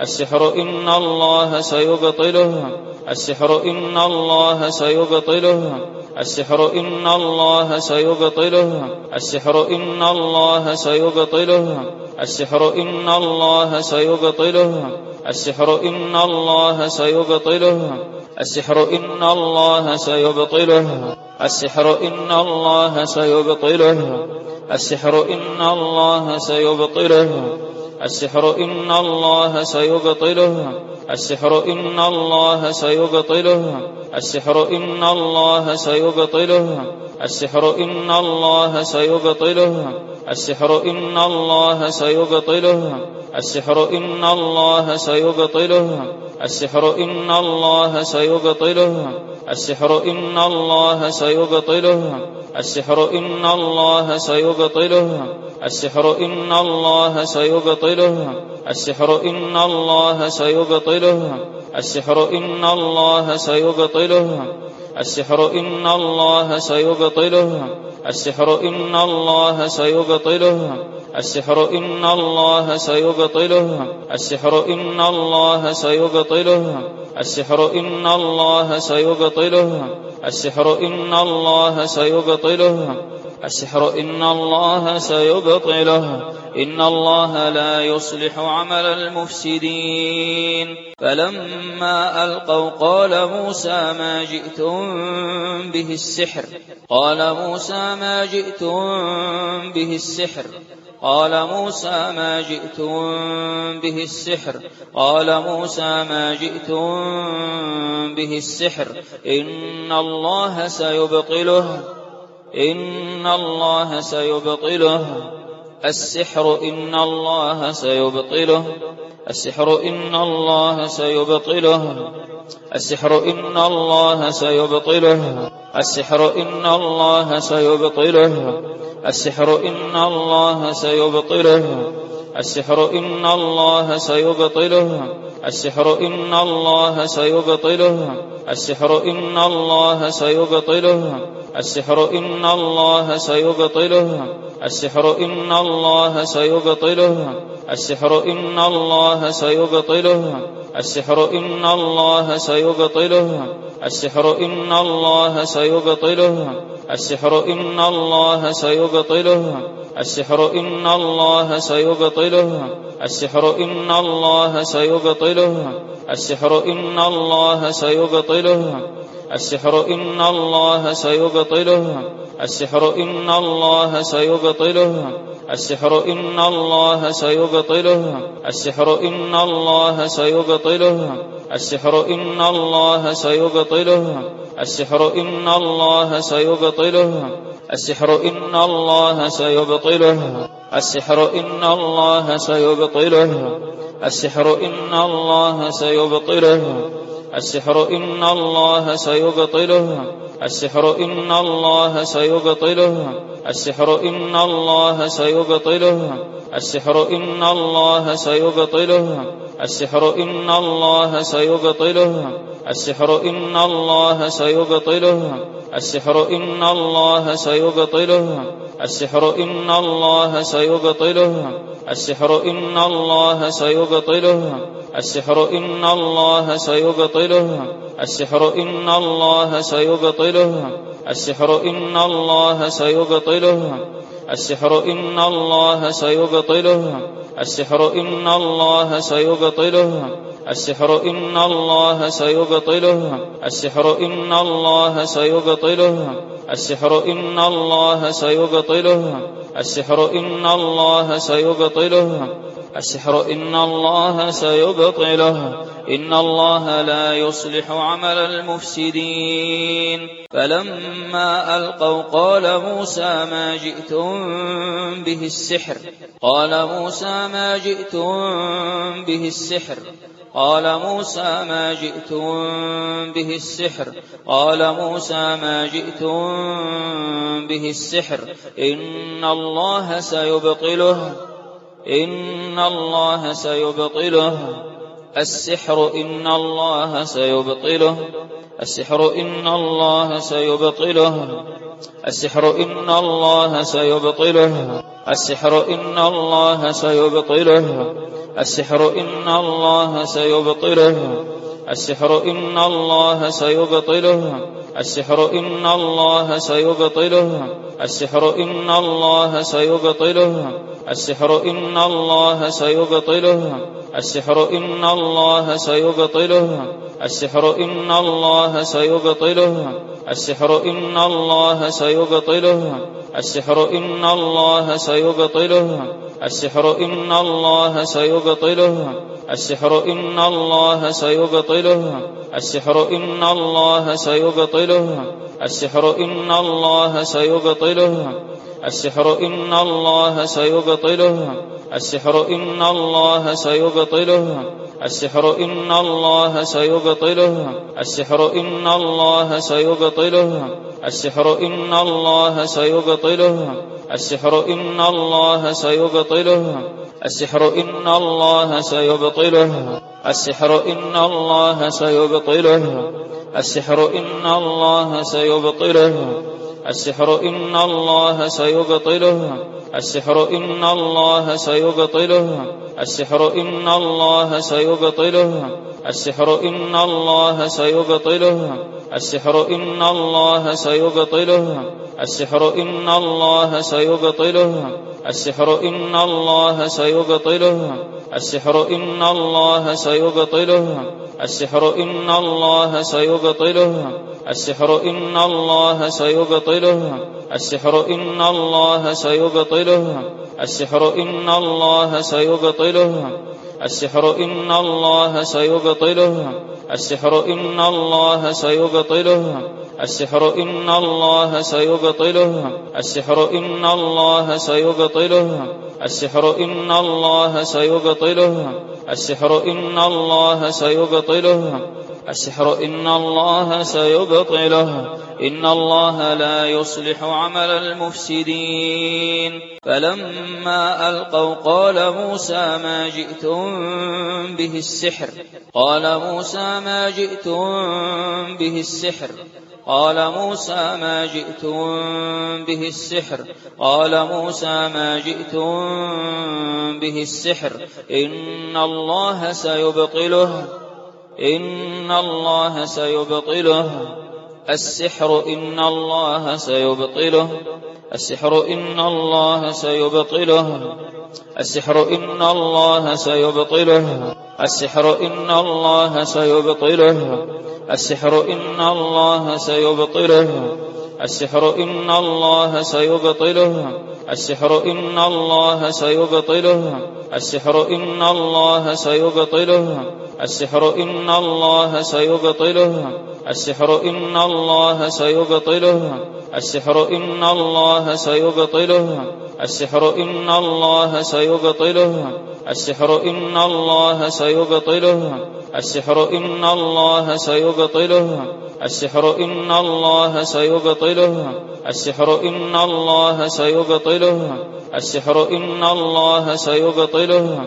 السحر إن الله سيبطله. السحر إن الله سيبطله. السحر إن الله سيبطله. السحر إن الله سيبطله. السحر إن الله سيبطله. السحر إن الله سيبطله. السحر إن الله سيبطله. السحر إن الله سيبطله. السحر إن الله سيبطله. السحر إن الله سيبطله. السحر إن الله سيبطله. السحر إن الله سيبطله. السحر إن الله سيبطله. السحر إن الله سيبطله. السحر إن الله سيبطله. السحر إن الله سيبطله. السحر إن الله سيبطله. السحر إن الله سيبطله. السحر إن الله سيبطله. السحر إن الله سيبطله. السحر إن الله سيبطله. السحر إن الله سيبطله. السحر إن الله سيبطله. السحر إن الله سيبطله. السحر إن الله سيبطله. السحر إن الله سيبطله. السحر إن الله سيبطله. السحر إن الله سيبطله إن الله لا يصلح عمل المفسدين. فلما ألقوا قال موسى ما جئتم به السحر؟ قال موسى ما جئتم به السحر. قال موسى ما جئتم به السحر. قال موسى ما جئتم به السحر. إن الله سيبطله. إن الله سيبطله. السحر إن الله سيبطله. السحر إن الله سيبطله. السحر إن الله سيبطله. السحر إن الله سيبطله. السحر إن الله سيبطله. السحر إن الله سيبطله. السحر إن الله سيبطله. السحر إن الله سيبطله. السحر إن الله سيبطله. السحر إن الله سيبطله. السحر إن الله سيبطله. السحر إن الله سيبطله. السحر إن الله سيبطله. السحر إن الله سيبطله. السحر إن الله سيبطله. السحر إن الله سيبطله. السحر إن الله سيبطله. السحر إن الله سيبطله. السحر إن الله سيبطله. السحر إن الله سيبطله. السحر إن الله سيبطله. السحر إن الله سيبطله. السحر إن الله سيبطله. السحر إن الله سيبطله. السحر إن الله سيبطله. السحر إن الله سيبطله. السحر إن الله سيبطله. السحر إن الله سيبطله. السحر إن الله سيبطله. السحر إن الله سيبطله. السحر إن الله سيبطله. السحر إن الله سيبطله. السحر إن الله سيبطله. السحر إن الله سيبطله. السحر إن الله سيبطله. السحر إن الله سيبطله. السحر إن الله سيبطله. السحر إن الله سيبطله. السحر إن الله سيبطله. السحر إن الله سيبطله. السحر إن الله سيبطله. السحر إن الله سيبطله. السحر إن الله سيبطله. السحر إن الله سيبطله. السحر إن الله سيبطله. إن الله لا يصلح عمل المفسدين. فلما ألقوا قال موسى ما جئتم به السحر. قال موسى ما جئتم به السحر. قال موسى ما جئتم به السحر. قال موسى ما جئتم به السحر. إن الله سيبطله. إن الله سيبطله. السحر إن الله سيبطله. السحر إن الله سيبطله. السحر إن الله سيبطله. السحر إن الله سيبطله. السحر إن الله سيبطله. السحر إن الله سيبطله. السحر إن الله سيبطله. السحر إن الله سيبطله. السحر إن الله سيبطله. السحر إن الله سيبطله. السحر إن الله سيبطله. السحر إن الله سيبطله. السحر إن الله سيبطله. السحر إن الله سيبطله. السحر إن الله سيبطله. السحر إن الله سيبطله. السحر إن الله سيبطله. السحر إن الله سيبطله. السحر إن الله سيبطله. السحر إن الله سيبطله. السحر إن الله سيبطله. السحر إن الله سيبطله. السحر إن الله سيبطله. السحر إن الله سيبطله. السحر إن الله سيبطله. السحر إن الله سيبطله. السحر إن الله سيبطله. السحر إن الله سيبطله. السحر إن الله سيبطله. السحر إن الله سيبطله. السحر إن الله سيبطله. السحر إن الله سيبطله. السحر إن الله سيبطله. السحر إن الله سيبطله. السحر إن الله سيبطله. السحر إن الله سيبطله. السحر إن الله سيبطله. السحر إن الله سيبطله. السحر إن الله سيبطله. السحر إن الله سيبطله. السحر إن الله سيبطله. السحر إن الله سيبطله. السحر إن الله سيبطله. السحر إن الله سيبطله. السحر إن الله سيبطله. إن الله لا يصلح عمل المفسدين. فلما ألقوا قال موسى ما جئتم به السحر. قال موسى ما جئتم به السحر. قال موسى ما جئتم به السحر. قال موسى ما جئتم به السحر. إن الله سيبطله. إن الله سيبطله. السحر إن الله سيبطله. السحر إن الله سيبطله. السحر إن الله سيبطله. السحر إن الله سيبطله. السحر إن الله سيبطله. السحر إن الله سيبطله. السحر إن الله سيبطله. السحر إن الله سيبطله. السحر إن الله سيبطله. السحر إن الله سيبطله. السحر إن الله سيبطله. السحر إن الله سيبطله. السحر إن الله سيبطله. السحر إن الله سيبطله. السحر إن الله سيبطله. السحر إن الله سيبطله. السحر إن الله سيبطله.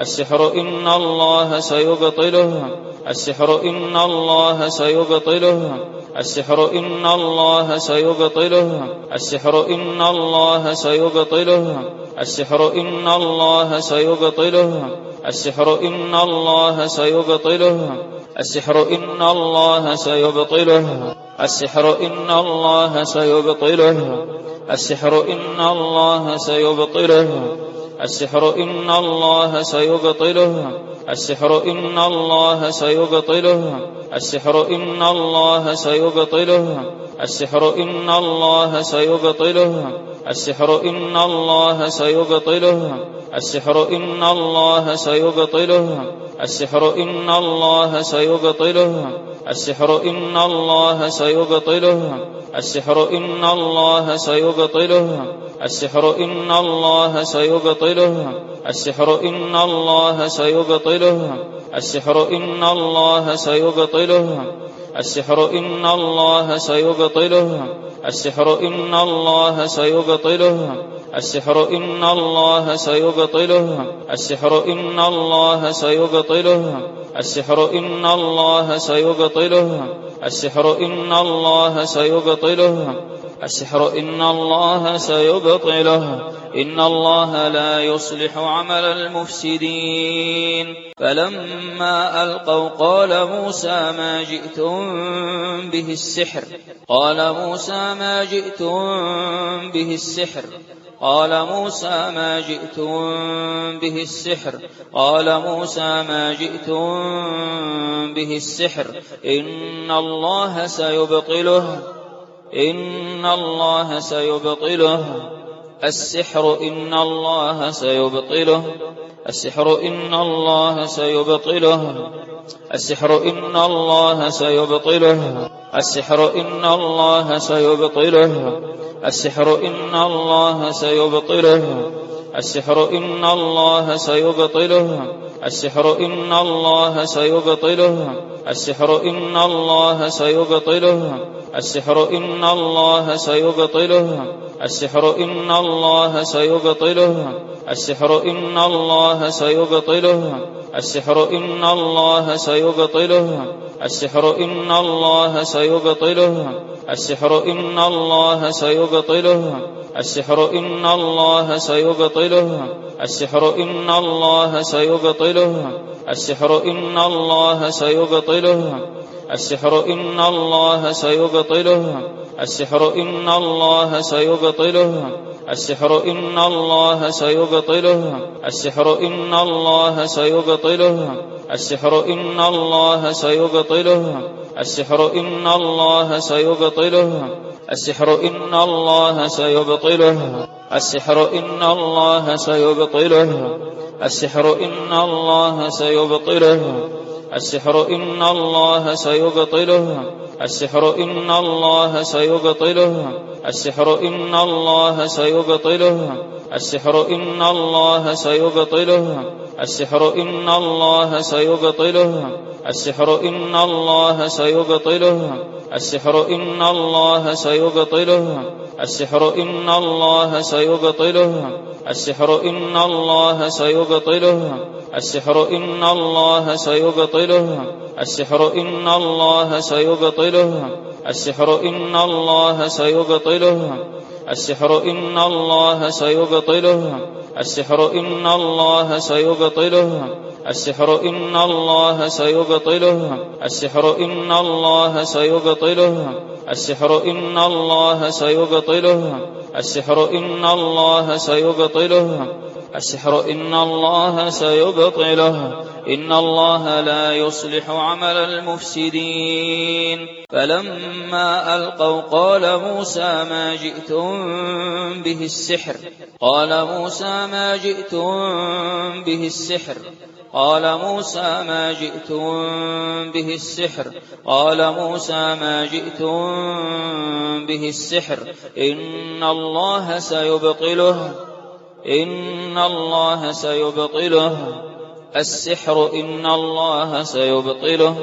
السحر إن الله سيبطله. السحر إن الله سيبطله. السحر إن الله سيبطله. السحر إن الله سيبطله. السحر إن الله سيبطله. السحر إن الله سيبطله. السحر إن الله سيبطله. السحر إن الله سيبطله. السحر إن الله سيبطله. السحر إن الله سيبطله. السحر إن الله سيبطله. السحر إن الله سيبطله. السحر إن الله سيبطله. السحر إن الله سيبطله. السحر إن الله سيبطله. السحر إن الله سيبطله. السحر إن الله سيبطله. السحر إن الله سيبطله. السحر إن الله سيبطله. السحر إن الله سيبطله. السحر إن الله سيبطله. السحر إن الله سيبطله. السحر إن الله سيبطله. السحر إن الله سيبطله. السحر إن الله سيبطله. السحر إن الله سيبطله. السحر إن الله سيبطله. السحر إن الله سيبطله. إن الله لا يصلح عمل المفسدين. فلما ألقوا قال موسى ما جئتم به السحر. قال موسى ما جئتم به السحر. قال موسى ما جئتم به السحر. قال موسى ما جئتم به السحر. إن الله سيبطله. إن الله سيبطله. السحر إن الله سيبطله. السحر إن الله سيبطله. السحر إن الله سيبطله. السحر إن الله سيبطله. السحر إن الله سيبطله. السحر إن الله سيبطله. السحر إن الله سيبطله. السحر إن الله سيبطله. السحر إن الله سيبطله. السحر إن الله سيبطله. السحر إن الله سيبطله. السحر إن الله سيبطله. السحر إن الله سيبطله. السحر إن الله سيبطله. السحر إن الله سيبطله. السحر إن الله سيبطله. السحر إن الله سيبطله. السحر إن الله سيبطله. السحر إن الله سيبطله. السحر إن الله سيبطله. السحر إن الله سيبطله. السحر إن الله سيبطله. السحر إن الله سيبطله. السحر إن الله سيبطله. السحر إن الله سيبطله. السحر إن الله سيبطله. السحر إن الله سيبطله. السحر إن الله سيبطله. السحر إن الله سيبطله. السحر إن الله سيبطله. السحر إن الله سيبطله. السحر إن الله سيبطله. السحر إن الله سيبطله. السحر إن الله سيبطله. السحر إن الله سيبطله. السحر إن الله سيبطله. السحر إن الله سيبطله. السحر إن الله سيبطله. السحر إن الله سيبطله. السحر إن الله سيبطله. السحر إن الله سيبطله. السحر إن الله سيبطله. السحر إن الله سيبطله. السحر إن الله سيبطله. السحر إن الله سيبطله. إن الله لا يصلح عمل المفسدين. فلما ألقوا قال موسى ما جئتم به السحر. قال موسى ما جئتم به السحر. قال موسى ما جئتم به السحر. قال موسى ما جئتم به السحر. إن الله سيبطله. إن الله سيبطله. السحر إن الله سيبطله.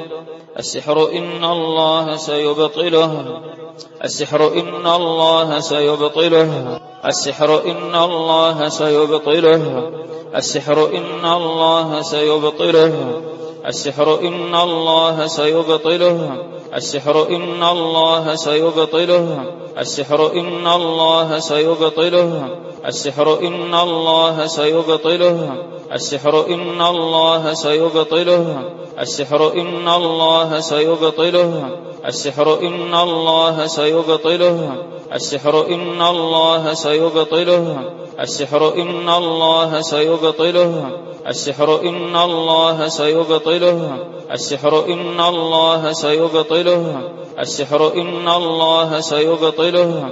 السحر إن الله سيبطله. السحر إن الله سيبطله. السحر إن الله سيبطله. السحر إن الله سيبطله. السحر إن الله سيبطله. السحر إن الله سيبطله. السحر إن الله سيبطله. السحر إن الله سيبطله. السحر إن الله سيبطله. السحر إن الله سيبطله. السحر إن الله سيبطله. السحر إن الله سيبطله. السحر إن الله سيبطله. السحر إن الله سيبطله. السحر إن الله سيبطله. السحر إن الله سيبطله.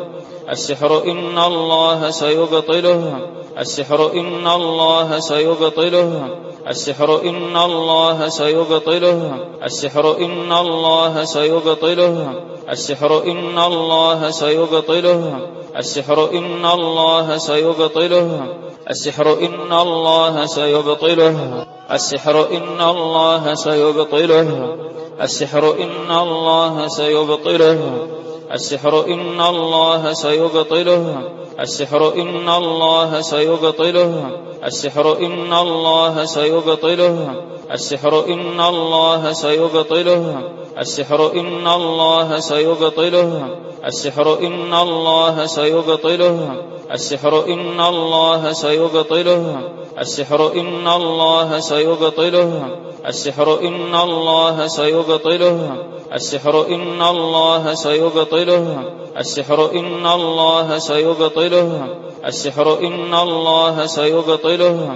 السحر إن الله سيبطله. السحر إن الله سيبطله. السحر إن الله سيبطله. السحر إن الله سيبطله. السحر إن الله سيبطله. السحر إن الله سيبطله. السحر إن الله سيبطله. السحر إن الله سيبطله. السحر إن الله سيبطله. السحر إن الله سيبطله. السحر إن الله سيبطله. السحر إن الله سيبطله. السحر إن الله سيبطله. السحر إن الله سيبطله. السحر إن الله سيبطله. السحر إن الله سيبطله. السحر إن الله سيبطله. السحر إن الله سيبطله. السحر إن الله سيبطله. السحر إن الله سيبطله. السحر إن الله سيبطله.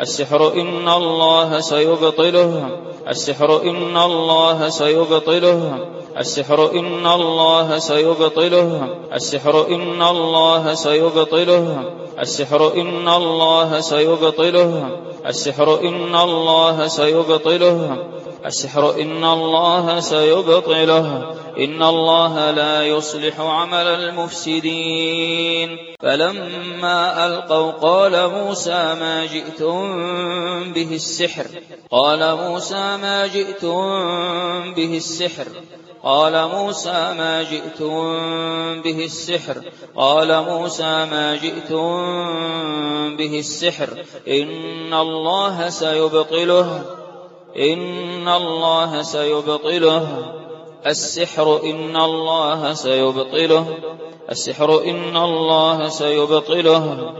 السحر إن الله سيبطله. السحر إن الله سيبطله. السحر إن الله سيبطله. السحر إن الله سيبطله. السحر إن الله سيبطله. السحر إن الله سيبطله. السحر إن الله سيبطله إن الله لا يصلح عمل المفسدين. فلما ألقوا قال موسى ما جئتم به السحر؟ قال موسى ما جئتم به السحر. قال موسى ما جئتم به السحر. قال موسى ما جئتم به السحر. إن الله سيبطله. إن الله سيبطله. السحر إن الله سيبطله. السحر إن الله سيبطله.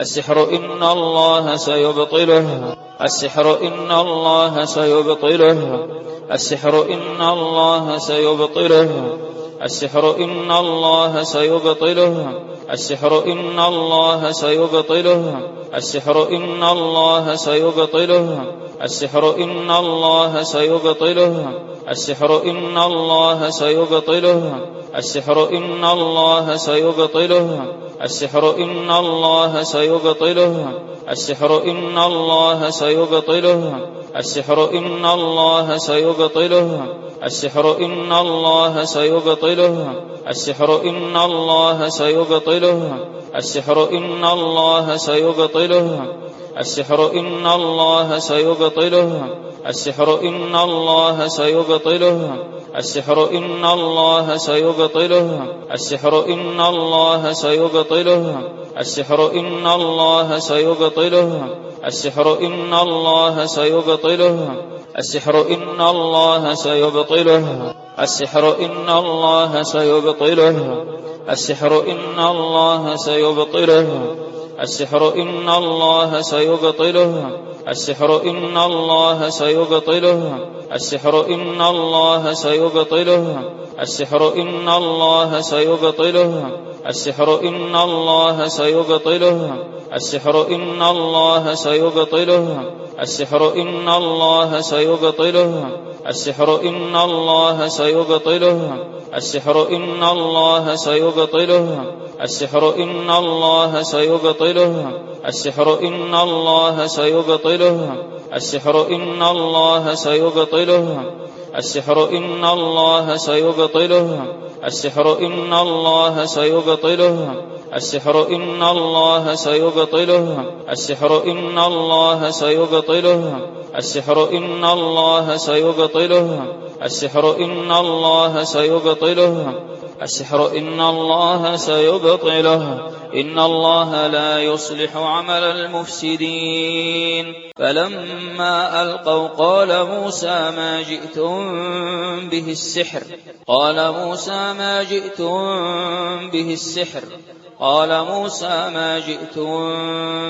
السحر إن الله سيبطله. السحر إن الله سيبطله. السحر إن الله سيبطله. السحر إن الله سيبطله. السحر إن الله سيبطله. السحر إن الله سيبطله. السحر إن الله سيبطله. السحر إن الله سيبطله. السحر إن الله سيبطله. السحر إن الله سيبطله. السحر إن الله سيبطله. السحر إن الله سيبطله. السحر إن الله سيبطله. السحر إن الله سيبطله. السحر إن الله سيبطله. السحر إن الله سيبطله. السحر إن الله سيبطله. السحر إن الله سيبطله. السحر إن الله سيبطله. السحر إن الله سيبطله. السحر إن الله سيبطله. السحر إن الله سيبطله. السحر إن الله سيبطله. السحر إن الله سيبطله. السحر إن الله سيبطله. السحر إن الله سيبطله. السحر إن الله سيبطله. السحر إن الله سيبطله. السحر إن الله سيبطله. السحر إن الله سيبطله. السحر إن الله سيبطله. السحر إن الله سيبطله. السحر إن الله سيبطله. السحر إن الله سيبطله. السحر إن الله سيبطله. السحر إن الله سيبطله. السحر إن الله سيبطله. السحر إن الله سيبطله. السحر إن الله سيبطله. السحر إن الله سيبطله. السحر إن الله سيبطله. السحر إن الله سيبطله. السحر إن الله سيبطله. إن الله لا يصلح عمل المفسدين. فلما ألقوا قال موسى ما جئتم به السحر. قال موسى ما جئتم به السحر. قال موسى ما جئتم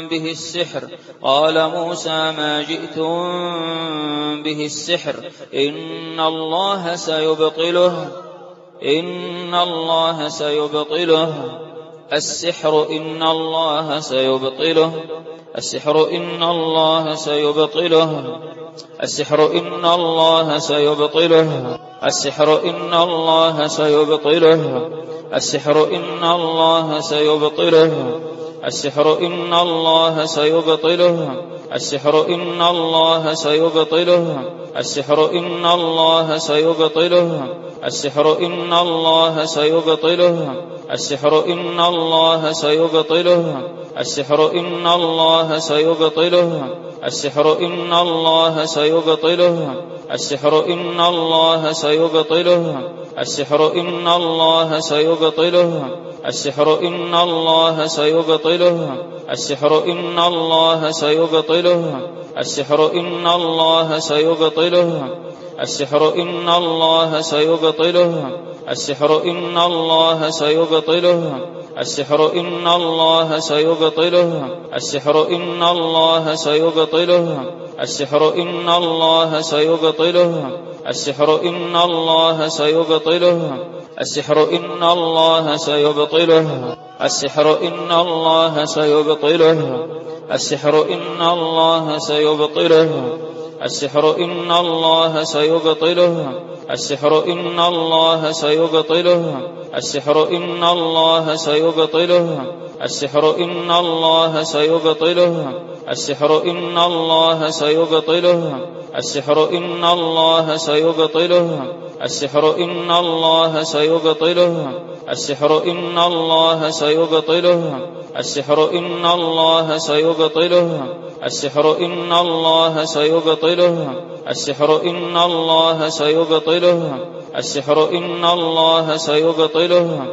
به السحر. قال موسى ما جئتم به السحر. إن الله سيبطله. إن الله سيبطله. السحر إن الله سيبطله. السحر إن الله سيبطله. السحر إن الله سيبطله. السحر إن الله سيبطله. السحر إن الله سيبطله. السحر إن الله سيبطله. السحر إن الله سيبطله. السحر إن الله سيبطله. السحر إن الله سيبطله. السحر إن الله سيبطله. السحر إن الله سيبطله. السحر إن الله سيبطله. السحر إن الله سيبطله. السحر إن الله سيبطله. السحر إن الله سيبطله. السحر إن الله سيبطله. السحر إن الله سيبطله. السحر إن الله سيبطله. السحر إن الله سيبطله. السحر إن الله سيبطله. السحر إن الله سيبطله. السحر إن الله سيبطله. السحر إن الله سيبطله. السحر إن الله سيبطله. السحر إن الله سيبطله. السحر إن الله سيبطله. السحر إن الله سيبطله. السحر إن الله سيبطله. السحر إن الله سيبطله. السحر إن الله سيبطله. السحر إن الله سيبطله. السحر إن الله سيبطله. السحر إن الله سيبطله. السحر إن الله سيبطله. السحر إن الله سيبطله. السحر إن الله سيبطله. السحر إن الله سيبطله. السحر إن الله سيبطله.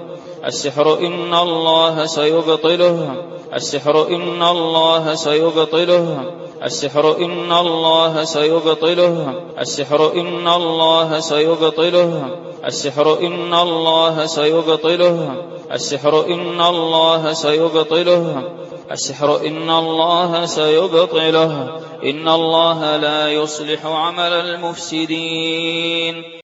السحر إن الله سيبطله. السحر إن الله سيبطله. السحر إن الله سيبطله. السحر إن الله سيبطله. السحر إن الله سيبطله. السحر إن الله سيبطله. السحر إن الله سيبطله. إن الله لا يصلح عمل المفسدين.